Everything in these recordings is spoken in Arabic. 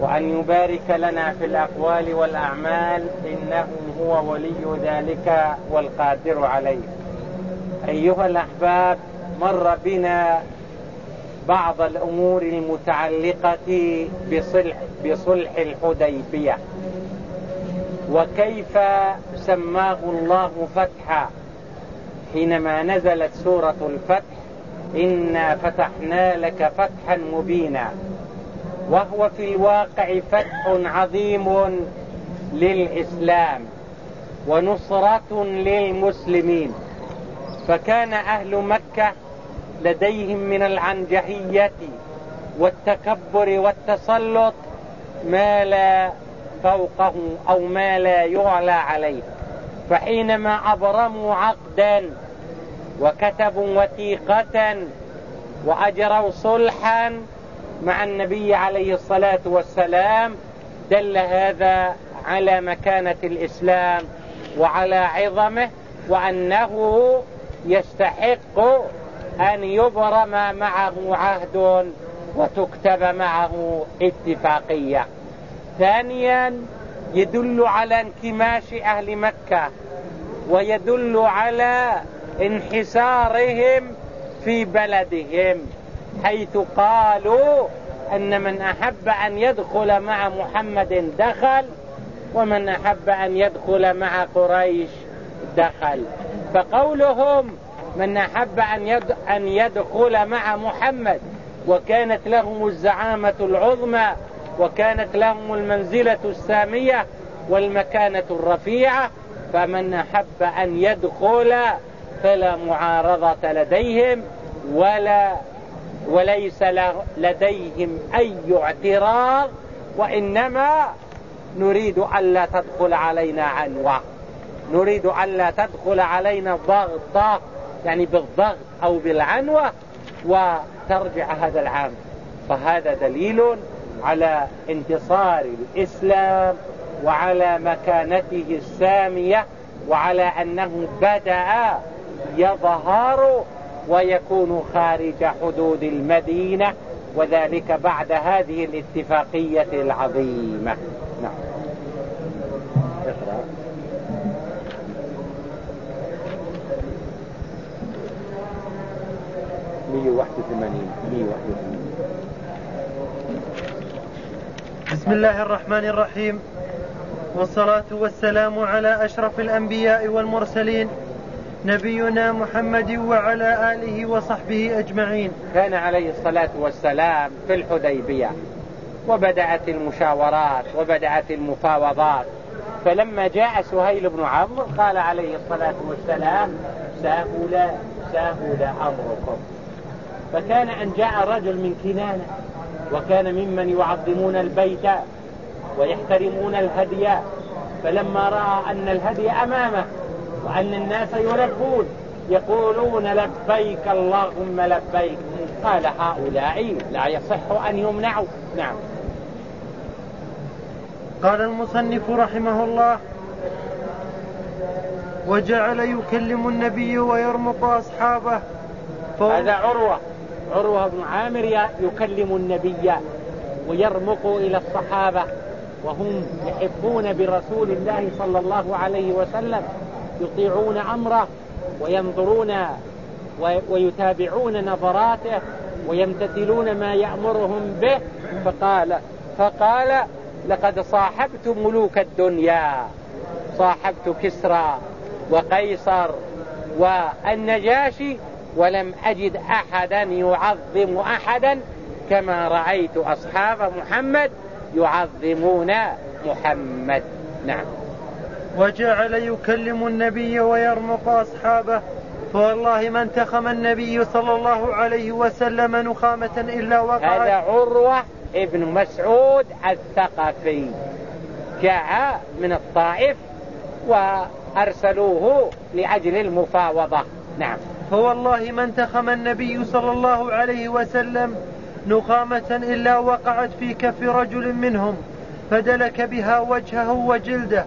وأن يبارك لنا في الأقوال والأعمال إنه هو ولي ذلك والقادر عليه. أيها الأحباب مر بنا بعض الأمور المتعلقة بصلح, بصلح الحديبية. وكيف سماه الله فتحا؟ حينما نزلت سورة الفتح إنا فتحنا لك فتحا مبينا وهو في الواقع فتح عظيم للإسلام ونصرة للمسلمين. فكان أهل مكة لديهم من العنجهية والتكبر والتسلط ما لا فوقه أو ما لا يعلى عليه. فحينما أبرموا عقدا وكتبوا وثيقة وأجروا صلحا مع النبي عليه الصلاة والسلام دل هذا على مكانة الإسلام وعلى عظمه وأنه يستحق أن يبرم معه عهد وتكتب معه اتفاقية. ثانيا يدل على انكماش أهل مكة ويدل على انحسارهم في بلدهم. حيث قالوا أن من أحب أن يدخل مع محمد دخل ومن أحب أن يدخل مع قريش دخل. فقولهم من أحب أن يدخل مع محمد وكانت لهم الزعامة العظمى وكانت لهم المنزلة السامية والمكانة الرفيعة فمن أحب أن يدخل فلا معارضة لديهم ولا وليس لديهم أي اعتراض وإنما نريد ألا تدخل علينا عنوة نريد ألا تدخل علينا ضغطة يعني بالضغط أو بالعنوة وترجع هذا العام. فهذا دليل على انتصار الإسلام وعلى مكانته السامية وعلى أنه بدأ يظهر ويكون خارج حدود المدينة وذلك بعد هذه الاتفاقية العظيمة. نعم. اقرأ. مية واحد وثمانين. مية واحد وثمانين. بسم الله الرحمن الرحيم. والصلاة والسلام على أشرف الأنبياء والمرسلين نبينا محمد وعلى آله وصحبه أجمعين. كان عليه الصلاة والسلام في الحديبية وبدأت المشاورات وبدأت المفاوضات. فلما جاء سهيل بن عمرو قال عليه الصلاة والسلام سهل سهل أمركم. فكان أن جاء رجل من كنانة وكان ممن يعظمون البيت ويحترمون الهدي فلما رأى أن الهدي أمامه وأن الناس يلبون. يقولون لبيك اللهم لبيك. قال هؤلاء لا يصح أن يمنعوا. نعم. قال المصنف رحمه الله وجعل يكلم النبي ويرمق أصحابه. هذا عروة. عروة بن عامر يكلم النبي ويرمق إلى الصحابة. وهم يحبون برسول الله صلى الله عليه وسلم. يطيعون أمره وينظرون ويتابعون نظراته ويمتثلون ما يأمرهم به. فقال فقال لقد صاحبت ملوك الدنيا صاحبت كسرى وقيصر والنجاشي ولم أجد أحدا يعظم أحدا كما رأيت أصحاب محمد يعظمون محمد. نعم. وجعل يكلم النبي ويرمق أصحابه. فوالله ما انتخم النبي صلى الله عليه وسلم نخامة إلا وقعت. هذا عروة ابن مسعود الثقفي. جاء من الطائف وأرسلوه لأجل المفاوضة. نعم. فوالله ما انتخم النبي صلى الله عليه وسلم نخامة إلا وقعت في كف رجل منهم. فدلك بها وجهه وجلده.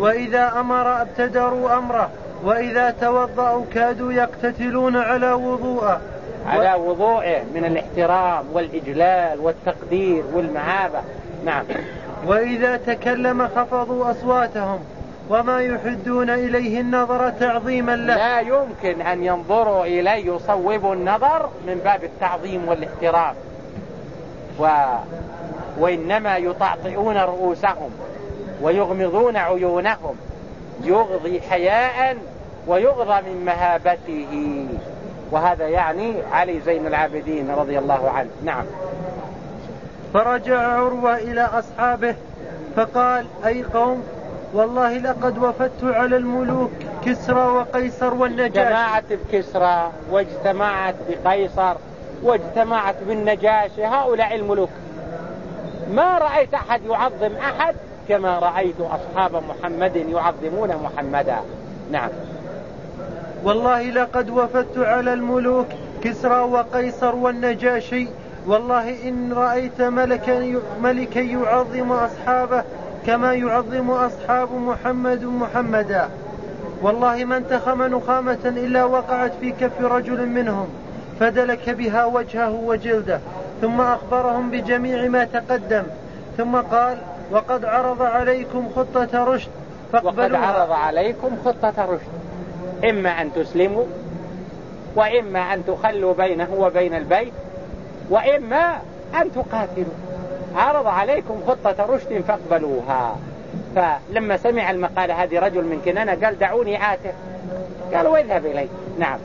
وإذا أمر ابتدروا أمره وإذا توضأوا كادوا يقتتلون على وضوءه. على وضوءه من الاحترام والإجلال والتقدير والمعابة. نعم. وإذا تكلم خفضوا أصواتهم وما يحدون إليه النظر تعظيما له. لا يمكن أن ينظروا إليه يصوبوا النظر من باب التعظيم والاحترام. و... وإنما يطعطئون رؤوسهم. ويغمضون عيونهم. يغضي حياء ويغضى من مهابته. وهذا يعني علي زين العابدين رضي الله عنه. نعم. فرجع عروة إلى أصحابه فقال أي قوم والله لقد وفدت على الملوك كسرى وقيصر والنجاشي. اجتمعت بكسرى واجتمعت بقيصر واجتمعت بالنجاشي. هؤلاء الملوك. ما رأيت أحد يعظم أحد كما رأيت أصحاب محمد يعظمون محمدا. نعم. والله لقد وفدت على الملوك كسرى وقيصر والنجاشي. والله إن رأيت ملكا ملكا يعظم أصحابه كما يعظم أصحاب محمد محمدا. والله ما انتخم نخامة إلا وقعت في كف رجل منهم فدلك بها وجهه وجلده ثم أخبرهم بجميع ما تقدم ثم قال وقد عرض عليكم خطة رشد وقد عرض عليكم خطة رشد. إما أن تسلموا وإما أن تخلوا بينه وبين البيت وإما أن تقاتلوا. عرض عليكم خطة رشد فاقبلوها. فلما سمع المقالة هذه رجل من كنانة قال دعوني آته قالوا اذهب إلي. نعم.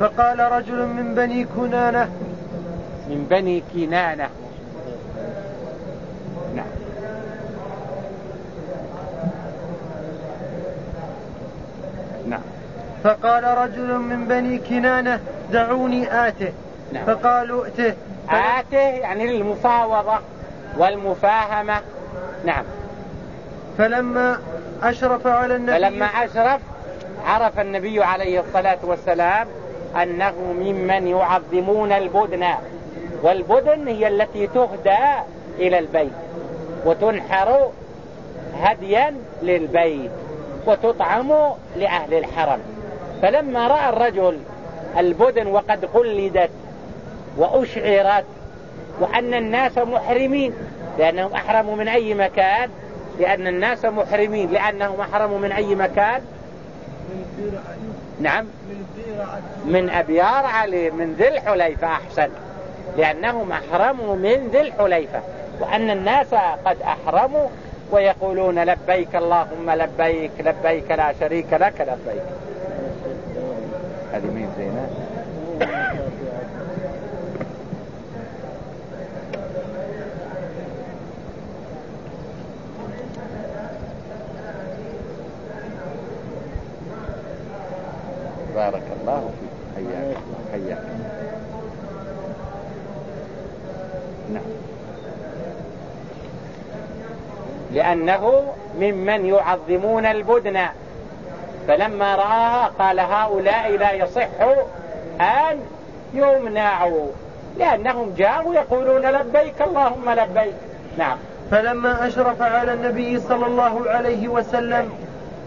فقال رجل من بني كنانة. من بني كنانة. فقال رجل من بني كنانة دعوني آته نعم. فقالوا ائته آته يعني للمفاوضة والمفاهمة. نعم. فلما أشرف على النبي فلما أشرف عرف النبي عليه الصلاة والسلام أنه ممن يعظمون البدن. والبدن هي التي تهدى إلى البيت وتنحر هديا للبيت وتطعم لأهل الحرم. فلما رأى الرجل البدن وقد قلدت وأشعرت وأن الناس محرمين لأنهم أحرموا من أي مكان لأن الناس محرمين لأنهم أحرموا من أي مكان؟ نعم. من أبيار علي من ذي الحليفة أحسن لأنهم أحرموا من ذي الحليفة وأن الناس قد أحرموا ويقولون لبيك اللهم لبيك لبيك لا شريك لك لبيك. هذه مين زينة. بارك الله فيك. حياك. حياك. نعم. لأنه ممن يعظمون البدن. فلما رآها قال هؤلاء لا يصح أن يمنعوا لأنهم جاءوا يقولون لبيك اللهم لبيك. نعم. فلما أشرف على النبي صلى الله عليه وسلم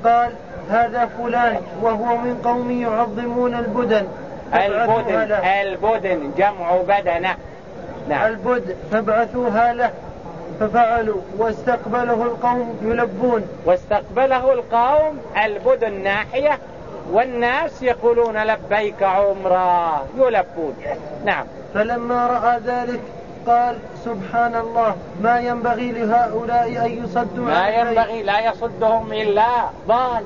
قال هذا فلان وهو من قوم يعظمون البدن. البدن البدن جمع بدنة. نعم. البدن فابعثوها له. ففعلوا واستقبله القوم يلبون. واستقبله القوم البدن ناحية والناس يقولون لبيك عمرا يلبون. نعم. فلما رأى ذلك قال سبحان الله ما ينبغي لهؤلاء أن يصدوا ما ينبغي لا يصدهم إلا ضال.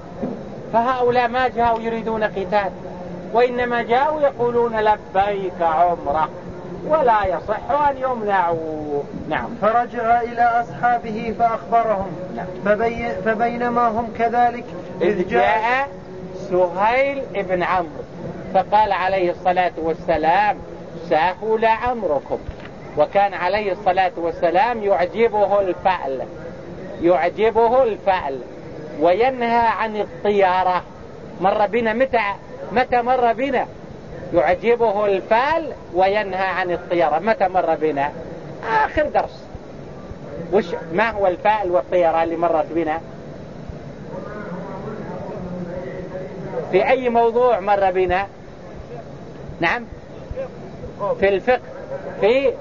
فهؤلاء ما جاءوا يريدون قتال وإنما جاءوا يقولون لبيك عمره ولا يصح أن يمنعوا. نعم. فرجع إلى أصحابه فأخبرهم. نعم. فبي فبينما هم كذلك إذ جاء سهيل بن عمرو. فقال عليه الصلاة والسلام سهل عمركم وكان عليه الصلاة والسلام يعجبه الفأل يعجبه الفأل وينهى عن الطيارة. مر بنا؟ متى متى مر بنا؟ يعجبه الفال وينهى عن الطيارة. متى مر بنا؟ آخر درس. وش ما هو الفال والطيارة اللي مرت بنا؟ في أي موضوع مر بنا؟ نعم. في الفقه. في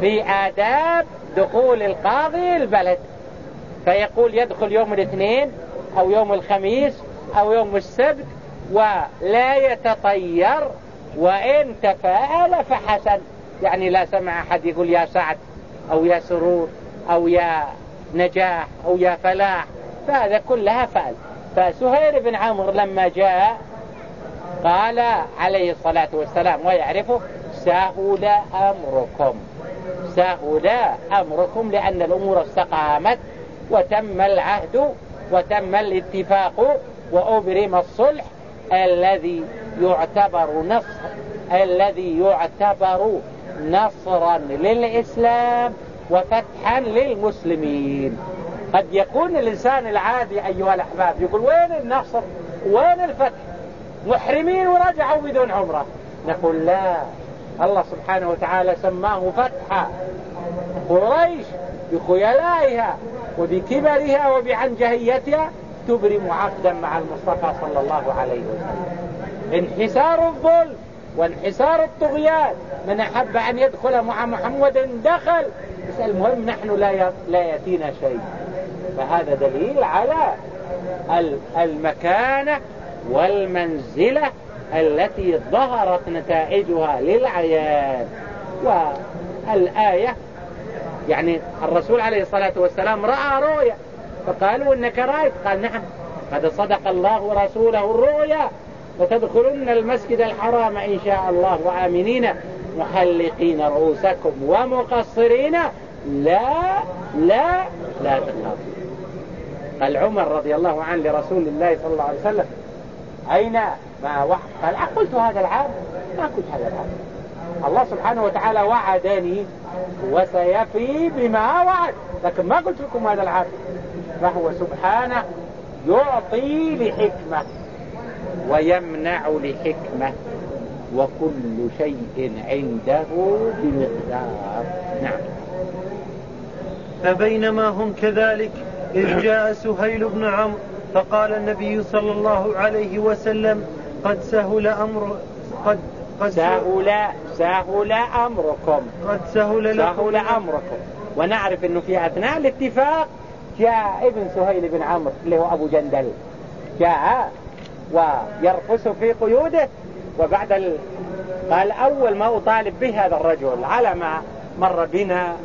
في آداب دخول القاضي البلد. فيقول يدخل يوم الاثنين أو يوم الخميس أو يوم السبت ولا يتطير وإن تفاءل فحسن. يعني لا سمع أحد يقول يا سعد أو يا سرور أو يا نجاح أو يا فلاح. فهذا كلها فعل. فسهير بن عمرو لما جاء قال عليه الصلاة والسلام ويعرفه سهل أمركم. سهل أمركم لأن الأمور استقامت وتم العهد وتم الاتفاق وأبرم الصلح الذي يعتبر نصر الذي يعتبر نصرا للإسلام وفتحا للمسلمين. قد يكون الإنسان العادي أيها الأحباب يقول وين النصر؟ وين الفتح؟ محرمين ورجعوا بدون عمرة. نقول لا الله سبحانه وتعالى سماه فتحا. قريش بخيلائها وبكبرها وبعنجهيتها تبرم عقدا مع المصطفى صلى الله عليه وسلم. انحسار الظلم وانحسار الطغيان. من أحب أن يدخل مع محمد دخل. بس المهم نحن لا لا يأتينا شيء. فهذا دليل على المكانة والمنزلة التي ظهرت نتائجها للعيان. والآية يعني الرسول عليه الصلاة والسلام رأى رؤيا. فقالوا إنك رأيت. قال نعم. قد صدق الله ورسوله الرؤيا وتدخلن المسجد الحرام إن شاء الله وآمنين محلقين رؤوسكم ومقصرين. لا لا لا تخافوا. قال عمر رضي الله عنه لرسول الله صلى الله عليه وسلم أين ما وحد قال قلت هذا العام. ما قلت هذا العام. الله سبحانه وتعالى وعدني وسيفي بما وعد. لكن ما قلت لكم هذا العام. فهو سبحانه يعطي لحكمة ويمنع لحكمة وكل شيء عنده بمقدار. نعم. فبينما هم كذلك إذ جاء سهيل بن عمرو فقال النبي صلى الله عليه وسلم قد سهل أمر قد قد سهل سهل أمركم. قد سهل لكم. سهل أمركم. ونعرف أنه في أثناء الاتفاق جاء ابن سهيل بن عمرو اللي هو أبو جندل. جاء ويرقص في قيوده وبعد ال... قال أول ما أطالب به هذا الرجل على ما مر بنا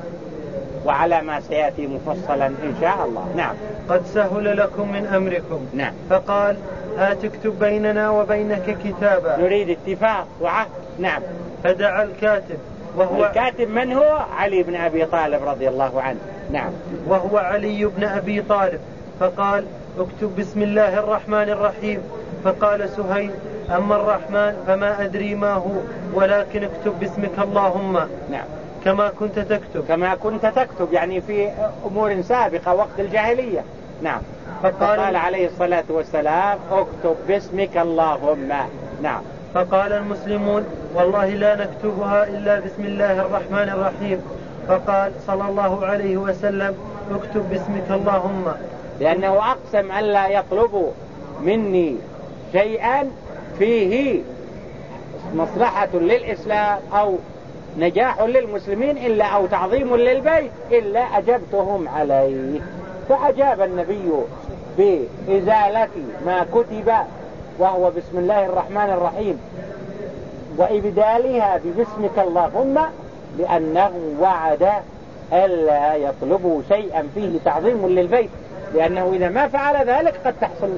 وعلى ما سيأتي مفصلا إن شاء الله. نعم. قد سهل لكم من أمركم. نعم. فقال هات اكتب بيننا وبينك كتابا. نريد اتفاق وعهد. نعم. فدعا الكاتب. وهو الكاتب من هو? علي بن أبي طالب رضي الله عنه. نعم. وهو علي بن أبي طالب. فقال اكتب بسم الله الرحمن الرحيم. فقال سهيل أما الرحمن فما أدري ما هو ولكن اكتب باسمك اللهم. نعم. كما كنت تكتب. كما كنت تكتب يعني في أمور سابقة وقت الجاهلية. نعم. فقال, فقال عليه الصلاة والسلام اكتب باسمك اللهم. نعم. فقال المسلمون والله لا نكتبها إلا بسم الله الرحمن الرحيم. فقال صلى الله عليه وسلم اكتب باسمك اللهم. لأنه أقسم أن لا يطلبوا مني شيئا فيه مصلحة للإسلام أو نجاح للمسلمين إلا أو تعظيم للبيت إلا أجبتهم عليه. فأجاب النبي بإزالة ما كتب وهو بسم الله الرحمن الرحيم. وإبدالها ببسمك اللهم لأنه وعد ألا يطلبوا شيئا. فيه تعظيم للبيت لأنه إذا ما فعل ذلك قد تحصل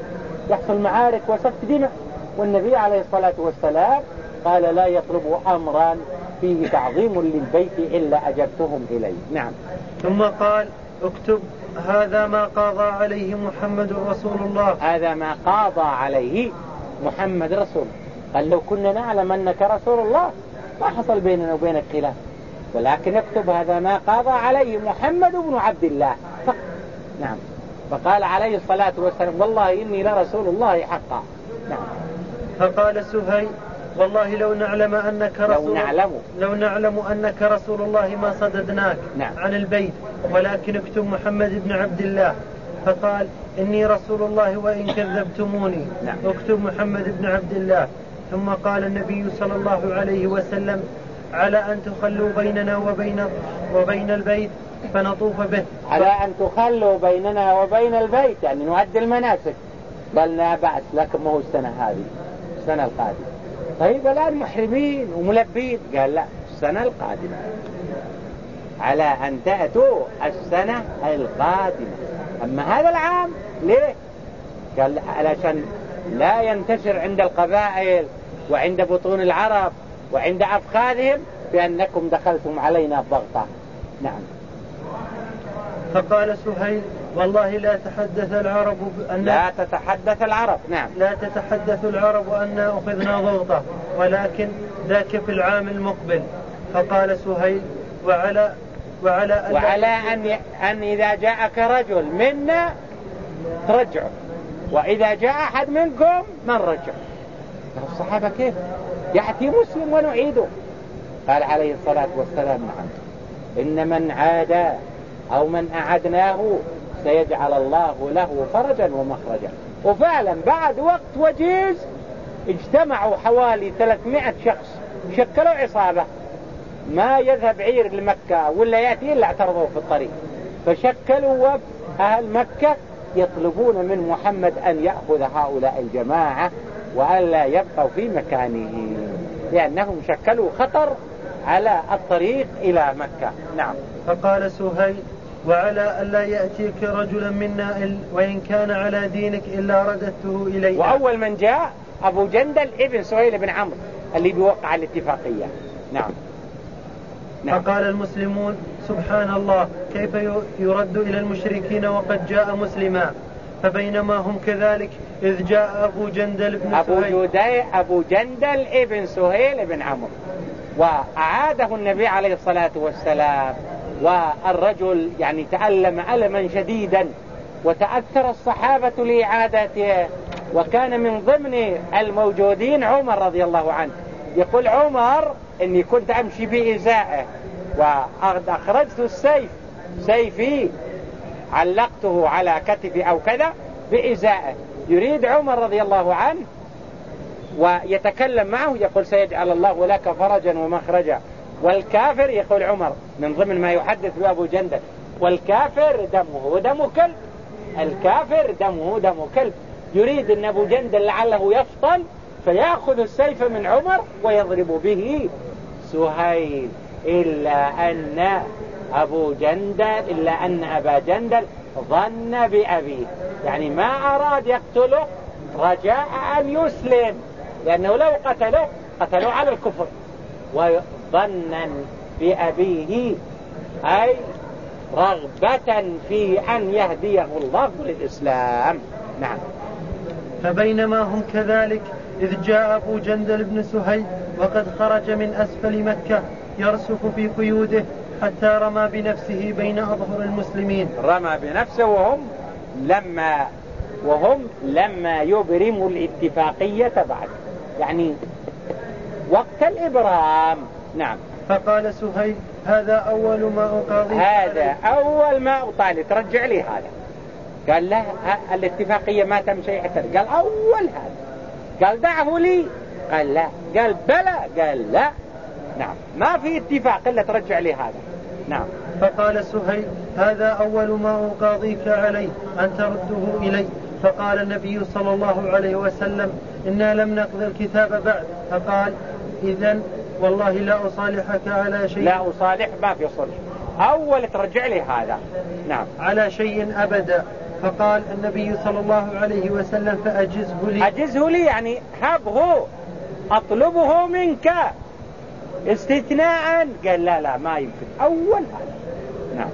يحصل معارك وسفك دماء. والنبي عليه الصلاة والسلام قال لا يطلبوا أمرا. فيه تعظيم للبيت إلا أجبتهم إليه. نعم. ثم قال اكتب هذا ما قاضى عليه محمد رسول الله. هذا ما قاضى عليه محمد رسول. قال لو كنا نعلم أنك رسول الله ما حصل بيننا وبينك خلاف. ولكن اكتب هذا ما قضى عليه محمد بن عبد الله. فقط نعم. فقال عليه الصلاة والسلام والله إني لرسول الله حقا. نعم. فقال سهيل والله لو نعلم أنك رسول لو نعلم. لو نعلم أنك رسول الله ما صددناك نعم. عن البيت ولكن اكتب محمد بن عبد الله. فقال إني رسول الله وإن كذبتموني. نعم. اكتب محمد بن عبد الله. ثم قال النبي صلى الله عليه وسلم على أن تخلوا بيننا وبين وبين البيت فنطوف به. على أن تخلوا بيننا وبين البيت يعني نؤدي المناسك. قال لا بأس لكن ما هو السنة هذه؟ السنة القادمة. طيب الآن محرمين وملبين. قال لا السنة القادمة. على أن تأتوا السنة القادمة. أما هذا العام ليه؟ قال علشان لا ينتشر عند القبائل وعند بطون العرب وعند أفخاذهم بأنكم دخلتم علينا الضغطة نعم. فقال سهيل والله لا تحدث العرب أن لا تتحدث العرب نعم. لا تتحدث العرب أن أخذنا ضغطة ولكن ذاك في العام المقبل. فقال سهيل وعلى وعلى أن وعلى أن أن إذا جاءك رجل منا ترجعه. وإذا جاء أحد منكم من رجع الصحابة كيف؟ يأتي مسلم ونعيده. قال عليه الصلاة والسلام نعم. إن من عاد أو من أعدناه سيجعل الله له فرجا ومخرجا. وفعلا بعد وقت وجيز اجتمعوا حوالي 300 شخص. شكلوا عصابة. ما يذهب عير لمكة ولا يأتي إلا اعترضوا في الطريق. فشكلوا وفد أهل مكة يطلبون من محمد أن يأخذ هؤلاء الجماعة وألا يبقوا في مكانه لأنهم شكلوا خطر على الطريق إلى مكة. نعم. فقال سهيل وعلى ألا يأتيك رجلا منا وإن كان على دينك إلا رددته إليه وأول من جاء أبو جندل ابن سهيل بن عمرو اللي بيوقع الاتفاقية. نعم. نعم. فقال المسلمون سبحان الله كيف يرد إلى المشركين وقد جاء مسلما؟ فبينما هم كذلك إذ جاء أبو جندل بن أبو سهيل. أبو جندل ابن سهيل بن عمرو. وأعاده النبي عليه الصلاة والسلام والرجل يعني تألم ألما شديدا وتأثر الصحابة لإعادته. وكان من ضمن الموجودين عمر رضي الله عنه. يقول عمر إني كنت أمشي بإزائه واخرجت السيف. سيفي علقته على كتفي أو كذا بإزائه يريد عمر رضي الله عنه ويتكلم معه يقول سيجعل الله لك فرجا ومخرجا. والكافر يقول عمر من ضمن ما يحدث بأبو جندل والكافر دمه دم كلب. الكافر دمه دم كلب. يريد إن أبو جندل لعله يفطن فيأخذ السيف من عمر ويضرب به سهيل إلا أن أبو جندل إلا أن أبا جندل ظن بأبيه. يعني ما أراد يقتله رجاء أن يسلم لأنه لو قتله قتلوا على الكفر. وظنا بأبيه أي رغبة في أن يهديه الله للإسلام. نعم. فبينما هم كذلك إذ جاء أبو جندل بن سهيل وقد خرج من أسفل مكة يرسف في قيوده حتى رمى بنفسه بين أظهر المسلمين. رمى بنفسه وهم لما وهم لما يبرموا الاتفاقية بعد. يعني وقت الإبرام. نعم. فقال سهيل هذا أول ما أقاضي هذا أول ما أطالب ترجع لي هذا. قال لا الاتفاقية ما تم شيء حتى قال أول هذا. قال دعه لي. قال لا. قال بلى. قال لا. نعم. ما في اتفاق إلا ترجع لي هذا. نعم. فقال سهيل هذا أول ما أقاضيك عليه أن ترده إلي. فقال النبي صلى الله عليه وسلم إنا لم نقض الكتاب بعد. فقال إذا والله لا أصالحك على شيء. لا أصالح ما في صلح. أول ترجع لي هذا. نعم. على شيء أبدا. فقال النبي صلى الله عليه وسلم فأجزه لي. أجزه لي يعني هبه أطلبه منك. استثناء. قال لا لا ما يمكن. أول. نعم.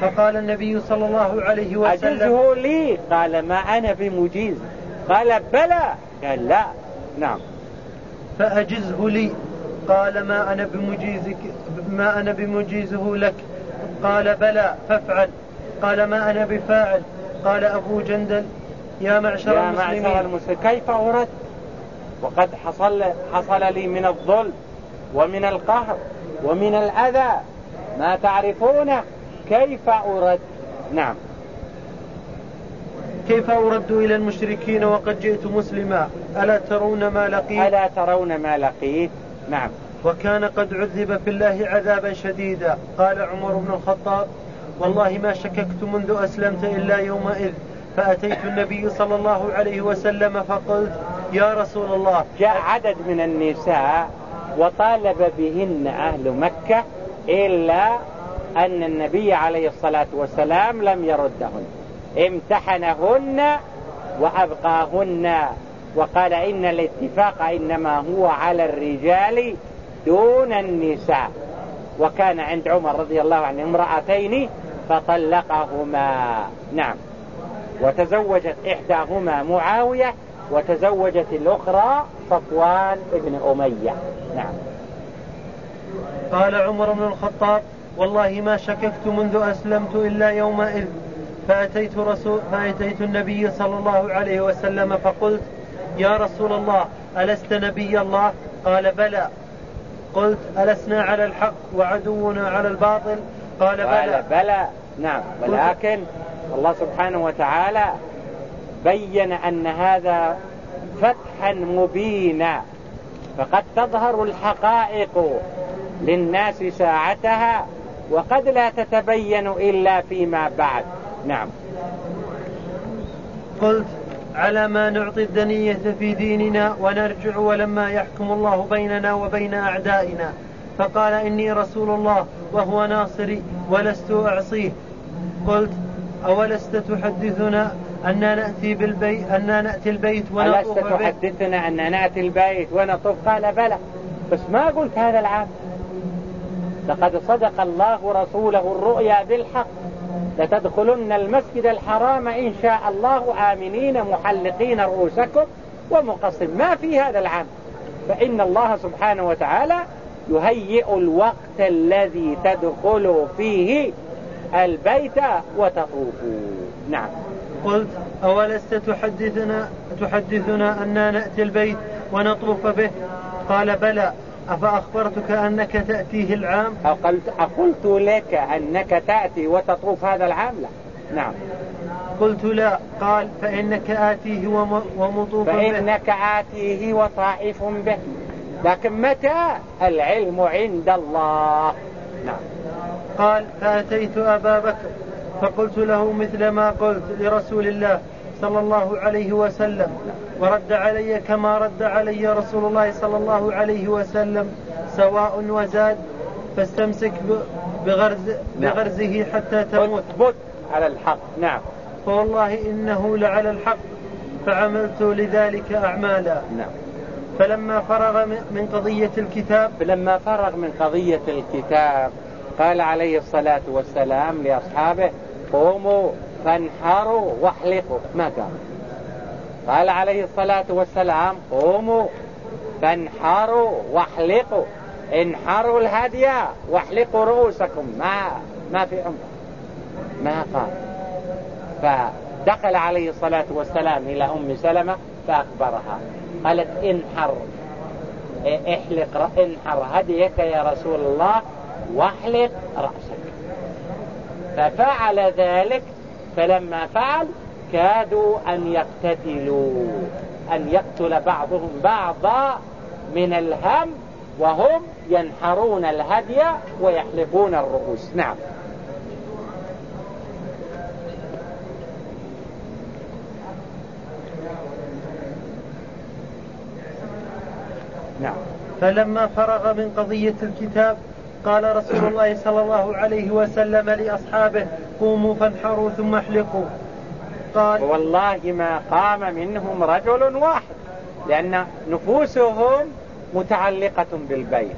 فقال النبي صلى الله عليه وسلم أجزه لي. قال ما أنا بمجيز. قال بلى. قال لا. نعم. فأجزه لي. قال ما أنا بمجيزك ما أنا بمجيزه لك. قال بلى فافعل. قال ما أنا بفاعل. قال أبو جندل يا معشر يا المسلمين معشر المسلمين. كيف أرد وقد حصل, حصل لي من الظلم ومن القهر ومن الأذى. ما تعرفونه كيف أرد نعم. كيف أرد إلى المشركين وقد جئت مسلما؟ ألا ترون ما لقيت؟ ألا ترون ما لقيت؟ نعم. وكان قد عذب في الله عذابا شديدا. قال عمر بن الخطاب والله ما شككت منذ أسلمت إلا يومئذ. فأتيت النبي صلى الله عليه وسلم فقلت يا رسول الله جاء عدد من النساء وطالب بهن أهل مكة إلا أن النبي عليه الصلاة والسلام لم يردهن. امتحنهن وأبقاهن. وقال إن الاتفاق إنما هو على الرجال دون النساء. وكان عند عمر رضي الله عنه امرأتين فطلقهما. نعم. وتزوجت إحداهما معاوية وتزوجت الأخرى صفوان ابن أمية. نعم. قال عمر بن الخطاب والله ما شككت منذ أسلمت إلا يومئذ. فأتيت, رسول فأتيت النبي صلى الله عليه وسلم فقلت يا رسول الله ألست نبي الله؟ قال بلى. قلت ألسنا على الحق وعدونا على الباطل؟ قال بلى. قال بلى. نعم. ولكن الله سبحانه وتعالى بين أن هذا فتحا مبينا. فقد تظهر الحقائق للناس ساعتها وقد لا تتبين إلا فيما بعد. نعم. قلت على ما نعطي الدنية في ديننا ونرجع ولما يحكم الله بيننا وبين أعدائنا. فقال إني رسول الله وهو ناصري ولست أعصيه. قلت أولست تحدثنا أننا نأتي بالبيت أننا نأتي البيت ونطوف ألست تحدثنا أننا نأتي البيت ونطوف؟ قال بلى. بس ما قلت هذا العام. لقد صدق الله رسوله الرؤيا بالحق. لتدخلن المسجد الحرام إن شاء الله آمنين محلقين رؤوسكم ومقصر ما في هذا العام. فإن الله سبحانه وتعالى يهيئ الوقت الذي تدخل فيه البيت وتطوفوا نعم. قلت أولست تحدثنا تحدثنا أننا نأتي البيت ونطوف به؟ قال بلى. أفأخبرتك أنك تأتيه العام؟ أقلت أقلت لك أنك تأتي وتطوف هذا العام؟ لا. نعم. قلت لا. قال فإنك آتيه ومطوف به. فإنك آتيه وطائف به. لكن متى؟ العلم عند الله. نعم. قال فأتيت أبا بكر فقلت له مثل ما قلت لرسول الله صلى الله عليه وسلم ورد علي كما رد علي رسول الله صلى الله عليه وسلم سواء وزاد فاستمسك بغرز نعم. بغرزه حتى تموت. اثبت على الحق. نعم. فوالله إنه لعلى الحق فعملت لذلك أعمالا. نعم. فلما فرغ من قضية الكتاب فلما فرغ من قضية الكتاب قال عليه الصلاة والسلام لأصحابه قوموا فانحروا واحلقوا. ما قال؟ قال عليه الصلاة والسلام قوموا فانحروا واحلقوا. انحروا الهدي واحلقوا رؤوسكم. ما ما في عمر. ما قال. فدخل عليه الصلاة والسلام إلى أم سلمة فأخبرها. قالت انحر. احلق انحر هديك يا رسول الله واحلق رأسك. ففعل ذلك فلما فعل كادوا أن يقتتلوا أن يقتل بعضهم بعضا من الهم وهم ينحرون الهدي ويحلقون الرؤوس. نعم. فلما فرغ من قضية الكتاب قال رسول الله صلى الله عليه وسلم لأصحابه قوموا فانحروا ثم احلقوا. قال والله ما قام منهم رجل واحد لأن نفوسهم متعلقة بالبيت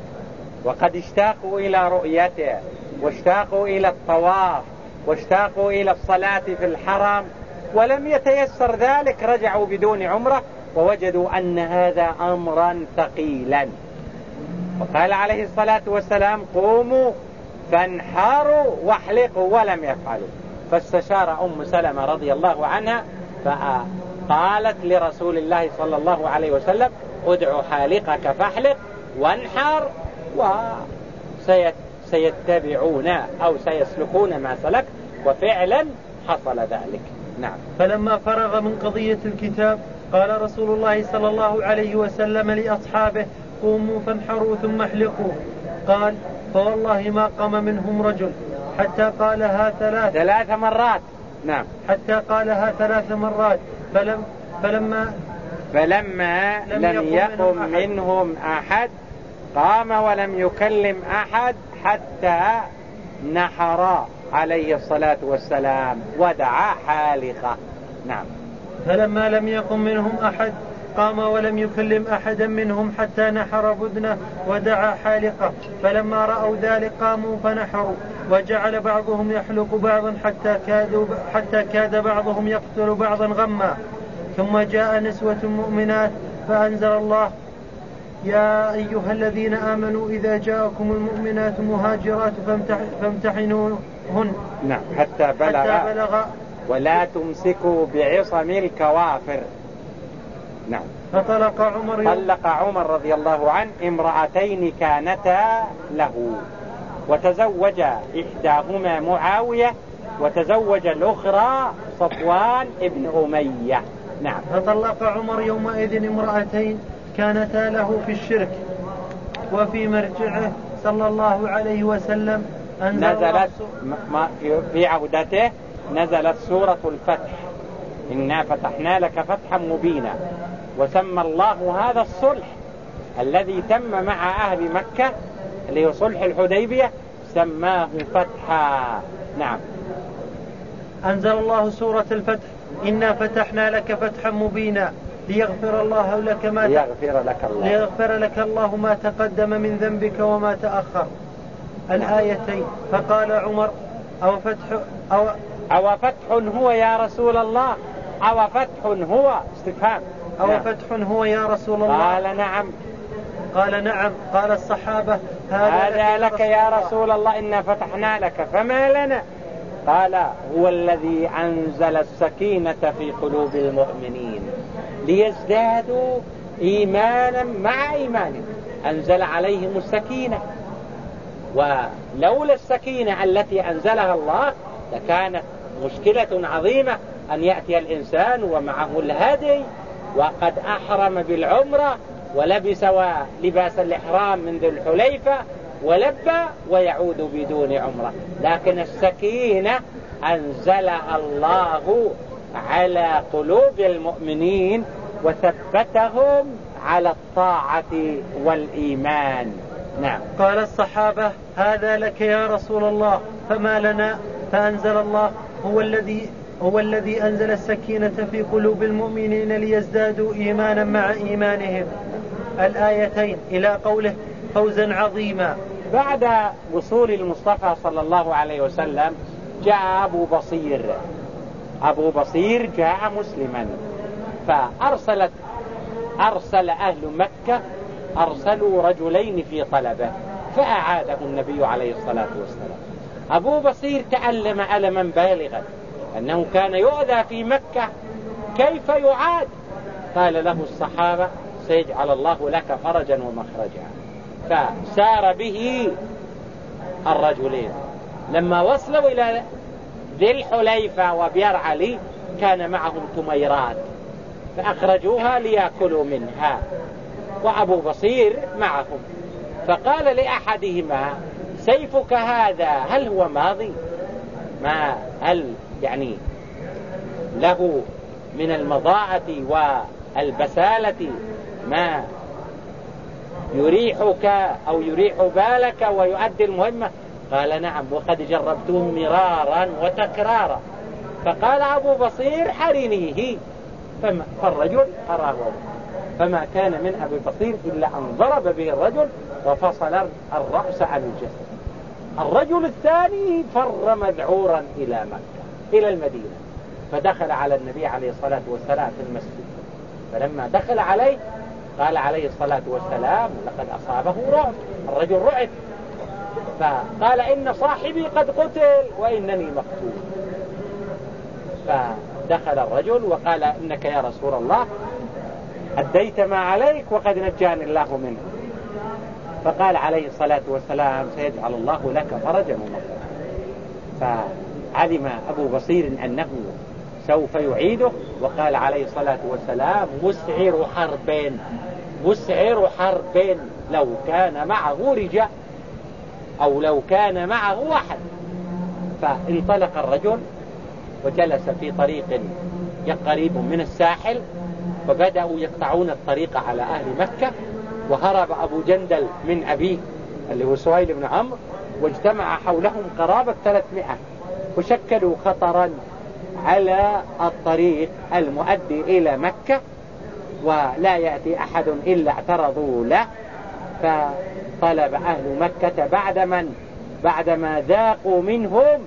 وقد اشتاقوا إلى رؤيته واشتاقوا إلى الطواف واشتاقوا إلى الصلاة في الحرم ولم يتيسر ذلك رجعوا بدون عمرة ووجدوا أن هذا أمرا ثقيلا. وقال عليه الصلاة والسلام قوموا فانحاروا واحلقوا ولم يفعلوا. فاستشار أم سلمة رضي الله عنها فقالت لرسول الله صلى الله عليه وسلم ادعو حالقك فاحلق وانحر وسيتبعون أو سيسلكون ما سلك وفعلا حصل ذلك. نعم. فلما فرغ من قضية الكتاب قال رسول الله صلى الله عليه وسلم لأصحابه قوموا فانحروا ثم احلقوا. قال فوالله ما قام منهم رجل. حتى قالها ثلاث. ثلاث مرات. نعم. حتى قالها ثلاث مرات. فلم فلما فلما لم, لم يقم منهم أحد, منهم أحد قام ولم يكلم أحد حتى نحر عليه الصلاة والسلام ودعا حالقة. نعم. فلما لم يقم منهم أحد قام ولم يكلم أحدا منهم حتى نحر بدنه ودعا حالقة. فلما رأوا ذلك قاموا فنحروا. وجعل بعضهم يحلق بعضا حتى كادوا حتى كاد بعضهم يقتل بعضا غما. ثم جاء نسوة مؤمنات فأنزل الله يا أيها الذين آمنوا إذا جاءكم المؤمنات مهاجرات فامتحنوهن. نعم حتى بلغ, حتى بلغ ولا تمسكوا بعصم الكوافر. نعم. فطلق عمر طلق عمر رضي الله عنه امرأتين كانتا له. وتزوج إحداهما معاوية وتزوج الأخرى صفوان ابن أمية. نعم. فطلق عمر يومئذ امرأتين كانتا له في الشرك وفي مرجعه صلى الله عليه وسلم نزلت في عودته نزلت سورة الفتح. إنا فتحنا لك فتحا مبينا. وسمى الله هذا الصلح الذي تم مع أهل مكة اللي هو صلح الحديبية سماه فتحا. نعم. أنزل الله سورة الفتح. إنا فتحنا لك فتحا مبينا ليغفر الله لك ما ليغفر لك الله. ليغفر لك الله ما تقدم من ذنبك وما تأخر. الآيتين. فقال عمر أو فتح أو أو فتح هو يا رسول الله؟ أو فتح هو؟ استفهام. أو نعم. فتح هو يا رسول الله. قال نعم. قال نعم. قال الصحابة هذا, هذا لك, لك يا رسول الله إنا فتحنا لك فما لنا؟ قال هو الذي أنزل السكينة في قلوب المؤمنين ليزدادوا إيمانا مع إيمانهم. أنزل عليهم السكينة. ولولا السكينة التي أنزلها الله لكانت مشكلة عظيمة أن يأتي الإنسان ومعه الهدي. وقد أحرم بالعمرة ولبس لباس الإحرام من ذي الحليفة ولبى ويعود بدون عمرة. لكن السكينة أنزلها الله على قلوب المؤمنين وثبتهم على الطاعة والإيمان. نعم. قال الصحابة هذا لك يا رسول الله فما لنا؟ فأنزل الله هو الذي هو الذي أنزل السكينة في قلوب المؤمنين ليزدادوا إيمانا مع إيمانهم. الآيتين إلى قوله فوزا عظيما. بعد وصول المصطفى صلى الله عليه وسلم جاء أبو بصير. أبو بصير جاء مسلما. فأرسلت أرسل أهل مكة أرسلوا رجلين في طلبة فأعاده النبي عليه الصلاة والسلام. أبو بصير تألم ألما بالغا. أنه كان يؤذى في مكة كيف يعاد؟ قال له الصحابة سيجعل الله لك فرجا ومخرجا. فسار به الرجلين. لما وصلوا إلى ذي الحليفة وبير علي كان معهم تميرات فأخرجوها ليأكلوا منها وأبو بصير معهم. فقال لأحدهما سيفك هذا هل هو ماضي؟ ما هل يعني له من المضاءة والبسالة ما يريحك أو يريح بالك ويؤدي المهمة. قال نعم وقد جربته مرارا وتكرارا. فقال أبو بصير حرنيه فالرجل أراه فما كان من أبي بصير إلا أن ضرب به الرجل وفصل الرأس عن الجسد. الرجل الثاني فر مذعورا إلى مكة. إلى المدينة. فدخل على النبي عليه الصلاة والسلام في المسجد. فلما دخل عليه قال عليه الصلاة والسلام لقد أصابه رعب الرجل رعب. فقال إن صاحبي قد قتل وإنني مقتول. فدخل الرجل وقال إنك يا رسول الله أديت ما عليك وقد نجاني الله منه. فقال عليه الصلاة والسلام سيجعل الله لك فرجا ومغفرة فعلم أبو بصير أنه سوف يعيده وقال عليه الصلاة والسلام مسعر حرب مسعر حرب لو كان معه رجال أو لو كان معه واحد فانطلق الرجل وجلس في طريق قريب من الساحل فبدأوا يقطعون الطريق على أهل مكة وهرب أبو جندل من أبيه اللي هو سويل بن عمرو واجتمع حولهم قرابة 300 وشكلوا خطرا على الطريق المؤدي إلى مكة ولا يأتي أحد إلا اعترضوا له. فطلب أهل مكة بعد من؟ بعدما ذاقوا منهم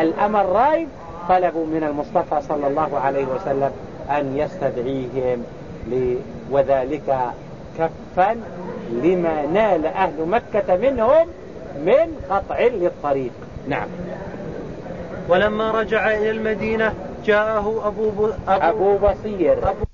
الأمرين طلبوا من المصطفى صلى الله عليه وسلم أن يستدعيهم وذلك كفا لما نال أهل مكة منهم من قطع للطريق. نعم. ولما رجع إلى المدينة جاءه أبو. أبو, أبو بصير أبو